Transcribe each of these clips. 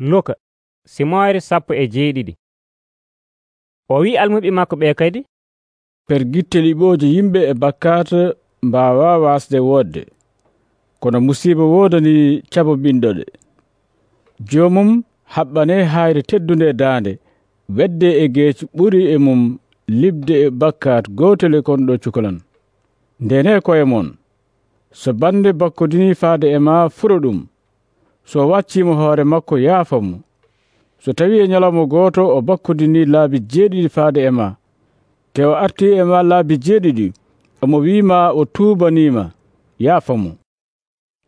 luka simoore sappo e jeeɗiɗi. O wi almuɓe makko ɓe kadi? Per gitte liɓooje yimɓe e bakkata mbawa wasde wodde kono musiba wodani cabobinɗoɗe jomum haɓɓane hayre teddunde e daande. Wedde e geeci ɓuri e mum libde e bakkat gotel e konɗo cukalan ndene koye mon. So bande bakkodini faade e ma furo ɗum. so waccimo hoore makko yaafamo so tawi e ñalawma gooto o bakkudini laabi jeeɗiɗi faade e ma. Te o arti e ma laabi jeeɗiɗi omo wiima o tuubanima yaafamo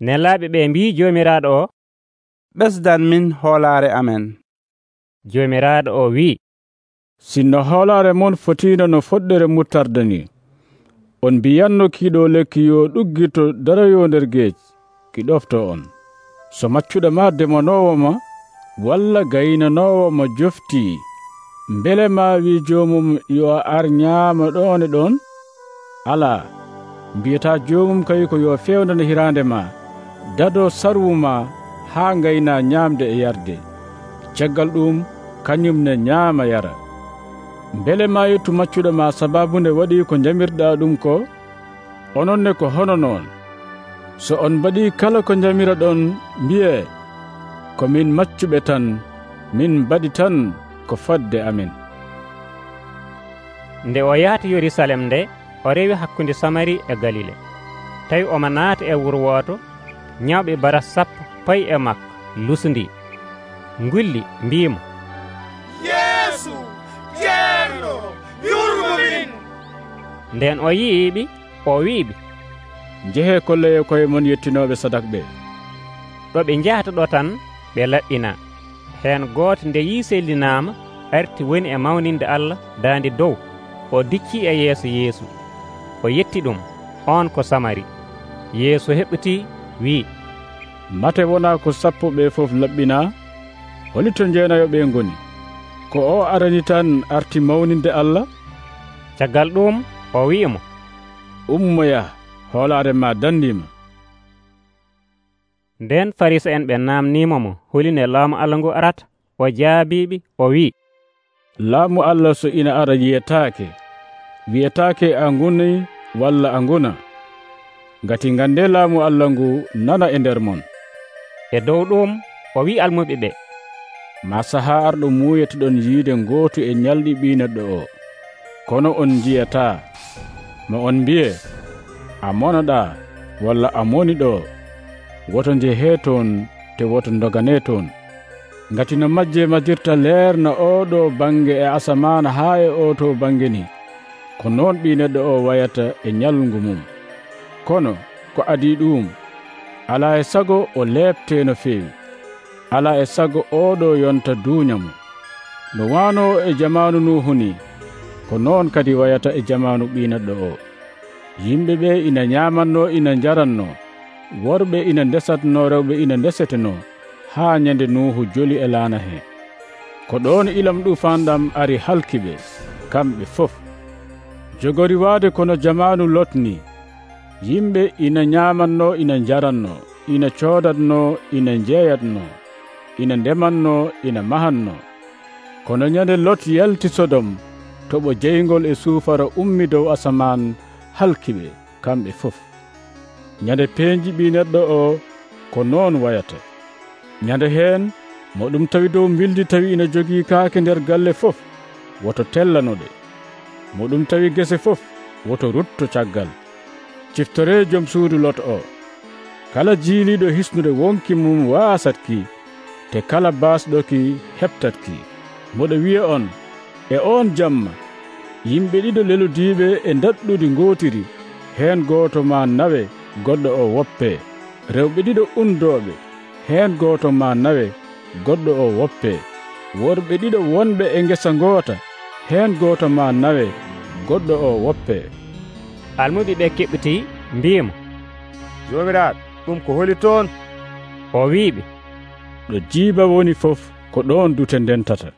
nelaaɓe ɓe mbi joomiraaɗo o? Ɓesdan min hoolaare amen. Joomiraaɗo o wi sinno hoolaare mon fotiino no foɗɗere muttarde ni. On mbiyanno kiiɗo lekki yo ɗuggito darayo nder geej ki ɗofto on. so maccuɗo ma demanowo ma walla gaynanowo mo jofti. Mbele ma wi jomum yo ar ñaama ɗone ɗon? Ala mbiyata jomum kay ko yo fewndana hirande ma. Dado sarwu ma ha gayna ñamde e yarde. Caggal ɗum kañum ne ñaama yara. Mbele ma yettu maccuɗo ma sababu nde waɗi ko jamirɗa ɗum ko ononne ko hono noon so on mbaɗi kala ko jamiraɗon ko min maccuɓe tan min mbaɗi tan ko fadde amin. Nde o yahata yerusalem nde o rewi hakkunde samari e galile. Tawi omo naata e wuro woto ñawɓe bara sappo payi e makko lusndi. Ngulli mbimo yeesu jeerno yurmo min. Nden o yiiɓe o wiiɓe jehe kolloyo koye mon yettinoɓe sadak ɓe. Ɗo ɓe jahata ɗo tan ɓe laɓɓina. Heen gooto nde yii sellinama arti woni e mawninde allah daande dow o dicci e yeeso yeesu. O yetti ɗum on ko samari. Yeeso heɓɓiti wi. Mate wona ko sappo ɓe fof laɓɓina holi to jeenayo ɓe ngoni. Ko o arani tan arti mawninde allah? Caggal ɗum o wi'imo ummoya. hoolaare ma dandima nden farisa en ɓe namnima mo huline laamu allah ngu arata o jaabiɓe o wi'i. Laamu allah so ina ara yiyetaake wiyetaake a nguni walla a nguna? Ngati ngande laamu allah ngu nana e nder mon. E dow ɗum o wi almuɓe ɓe. Ma saha arɗo muyetoɗon yiide gootu e ñalɗi ɓineɗɗo o. Kono on njiyata mo on mbiye? a monoɗa walla a moni ɗo woto jehe toon te woto dogane toon. Ngati no majje majirta leerna oɗo bange e asamana haa e o to bange ni ko noon ɓi neɗɗo o wayata e ñalngu mum. Kono ko adi ɗum ala e sago o leɓte no feewi ala e sago oɗo yonta duuña mum. No wano e jamanu nuhu ni ko noon kadi wayata e jamanu ɓi neɗɗo o. yimɓe ɓe ina ñamanno ina jaranno worɓe ina ndesatno rewɓe ina ndeseteno. Haa ñande nuhu joli e laana he. Ko ɗon ilam ɗufanɗam ari halkiɓe kamɓe fof. Jogori waade kono jamanu lotni. Yimɓe ina ñamanno ina jaranno ina coodatno ina jeeyatno ina ndemanno ina mahanno. Kono ñande lot yalti sodom toɓo jeyngol e suufara ummi dow asaman halkiɓe kamɓe fof. Ñande peenji ɓi neɗɗo o ko noon wayata. Ñande heen mo ɗum tawi dow bildi tawi ina jogii kaake nder galle fof woto tellanoɗe mo ɗum tawi gese fof woto rutto caggal. Ciftore joom suudu lot o. Kala jiiliiɗo hisnude wonki mum waasatki te kala baasɗoki heptatki moɗo wiya on e on jamma yimɓe ɗiɗo lelodiiɓe e daɗɗudi gotiri hen goto ma nawe goɗɗo o woppe. Rewɓe ɗiɗo undoɓe hen goto ma nawe goɗɗo o woppe. Worɓe ɗiɗo wonɓe e ngesa ngoota hen goto ma nawe goɗɗo o woppe. Almuɓe ɓe keɓɓiti mbiyimo joomiraaɗo ɗum ko holi toon. O wiɓe ɗo jiiba woni fof ko ɗon dute ndentata.